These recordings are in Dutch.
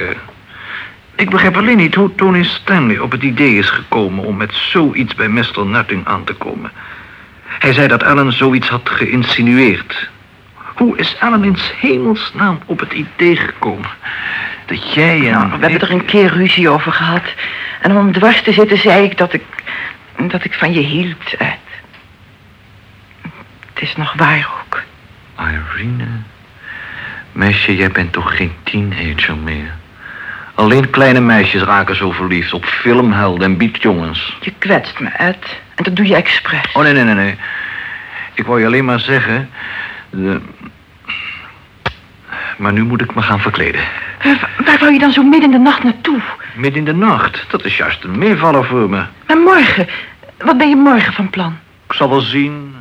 eh, ik begrijp alleen niet hoe Tony Stanley op het idee is gekomen om met zoiets bij Mr. Nutting aan te komen. Hij zei dat Ellen zoiets had geïnsinueerd. Hoe is Ellen in hemelsnaam op het idee gekomen? Dat jij en... Nou, we hebben er een keer ruzie over gehad. En om hem dwars te zitten zei ik dat ik... dat ik van je hield, Ed. Het is nog waar ook. Irene, meisje, jij bent toch geen teenager meer? Alleen kleine meisjes raken zo verliefd op filmhelden en biedjongens. Je kwetst me, Ed. En dat doe je expres. Oh, nee, nee, nee, nee. Ik wou je alleen maar zeggen... De... Maar nu moet ik me gaan verkleden. Eh, wa- Waar wou je dan zo midden in de nacht naartoe? Midden in de nacht, dat is juist een meevaller voor me. Maar morgen, wat ben je morgen van plan? Ik zal wel zien.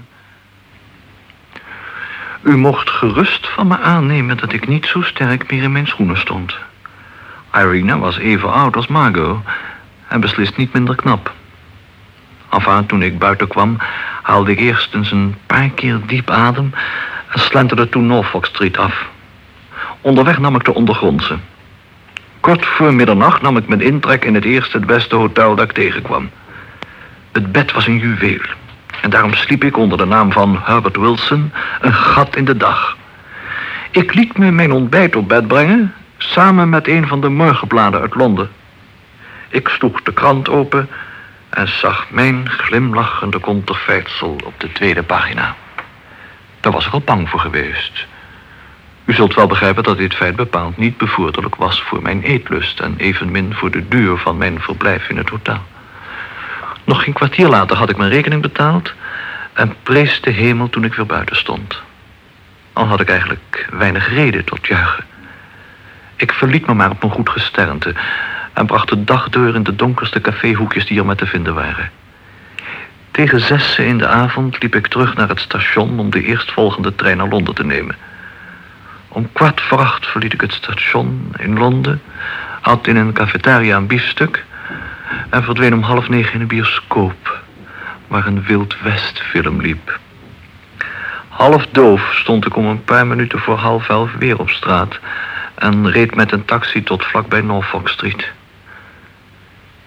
U mocht gerust van me aannemen dat ik niet zo sterk meer in mijn schoenen stond. Irina was even oud als Margot en beslist niet minder knap. Enfin, toen ik buiten kwam, haalde ik eerst eens een paar keer diep adem en slenterde toen Norfolk Street af. Onderweg nam ik de ondergrondse. Kort voor middernacht nam ik mijn intrek in het eerste het beste hotel dat ik tegenkwam. Het bed was een juweel. En daarom sliep ik onder de naam van Herbert Wilson een gat in de dag. Ik liet me mijn ontbijt op bed brengen, samen met een van de morgenbladen uit Londen. Ik sloeg de krant open en zag mijn glimlachende konterfeitsel op de tweede pagina. Daar was ik al bang voor geweest. U zult wel begrijpen dat dit feit bepaald niet bevorderlijk was voor mijn eetlust en evenmin voor de duur van mijn verblijf in het hotel. Nog geen kwartier later had ik mijn rekening betaald en prees de hemel toen ik weer buiten stond. Al had ik eigenlijk weinig reden tot juichen. Ik verliet me maar op mijn goed gesternte en bracht de dag door in de donkerste caféhoekjes die er maar te vinden waren. Tegen zessen in de avond liep ik terug naar het station om de eerstvolgende trein naar Londen te nemen. Om kwart voor acht verliet ik het station in Londen, at in een cafetaria een biefstuk en verdween om half negen in een bioscoop, waar een Wild West film liep. Half doof stond ik om een paar minuten voor half elf weer op straat en reed met een taxi tot vlakbij Norfolk Street.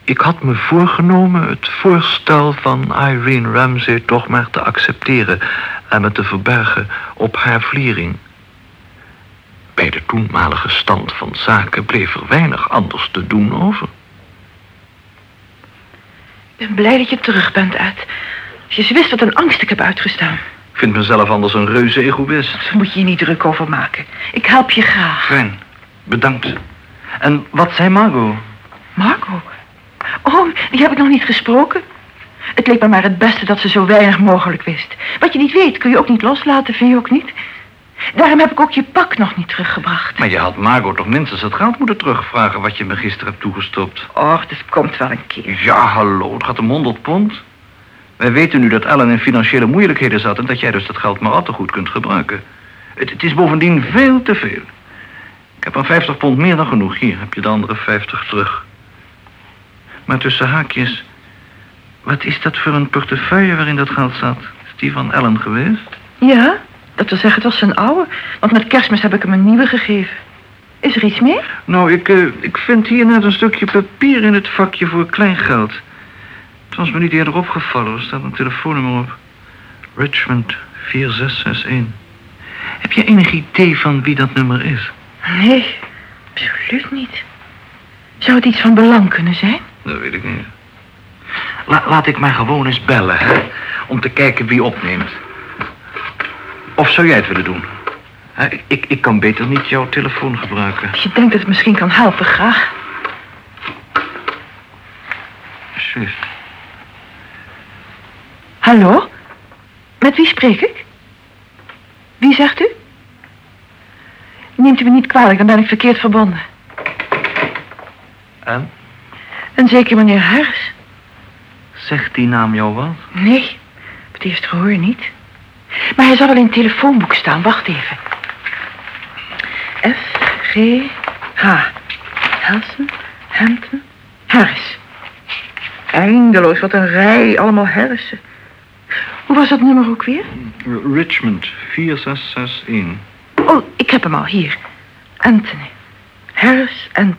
Ik had me voorgenomen het voorstel van Irene Ramsay toch maar te accepteren en me te verbergen op haar vliering. Bij de toenmalige stand van zaken bleef er weinig anders te doen over. Ik ben blij dat je terug bent, Ed. Als je wist wat een angst ik heb uitgestaan. Ik vind mezelf anders een reuze egoïst. Daar moet je je niet druk over maken. Ik help je graag. Fijn, bedankt. En wat zei Margot? Marco? Oh, die heb ik nog niet gesproken. Het leek me maar het beste dat ze zo weinig mogelijk wist. Wat je niet weet, kun je ook niet loslaten, vind je ook niet? Daarom heb ik ook je pak nog niet teruggebracht. Maar je had Margot toch minstens het geld moeten terugvragen wat je me gisteren hebt toegestopt. Och, dat komt wel een keer. Ja, hallo, het gaat om 100 pond. Wij weten nu dat Ellen in financiële moeilijkheden zat en dat jij dus dat geld maar al te goed kunt gebruiken. Het, het is bovendien veel te veel. Ik heb aan 50 pond meer dan genoeg. Hier heb je de andere 50 terug. Maar tussen haakjes, wat is dat voor een portefeuille waarin dat geld zat? Is die van Ellen geweest? Ja, dat wil zeggen, het was zijn oude. Want met kerstmis heb ik hem een nieuwe gegeven. Is er iets meer? Nou, ik, eh, ik vind hier net een stukje papier in het vakje voor kleingeld. Het was me niet eerder opgevallen. Er staat een telefoonnummer op. Richmond 4661. Heb je enig idee van wie dat nummer is? Nee, absoluut niet. Zou het iets van belang kunnen zijn? Dat weet ik niet. La- laat ik maar gewoon eens bellen, hè? Om te kijken wie opneemt. Of zou jij het willen doen? Ik- ik, ik kan beter niet jouw telefoon gebruiken. Als je denkt dat het misschien kan helpen, graag. Alsjeblieft. Hallo? Met wie spreek ik? Wie zegt u? Neemt u me niet kwalijk, dan ben ik verkeerd verbonden. En? En zeker meneer Harris? Zegt die naam jou wat? Nee, op het eerste gehoor niet. Maar hij zal wel in het telefoonboek staan. Wacht even. F, G, H. Helsen, Hampton, Harris. Eindeloos, wat een rij. Allemaal Harrissen. Hoe was dat nummer ook weer? Richmond 4661. Oh, ik heb hem al hier. Anthony. Harris en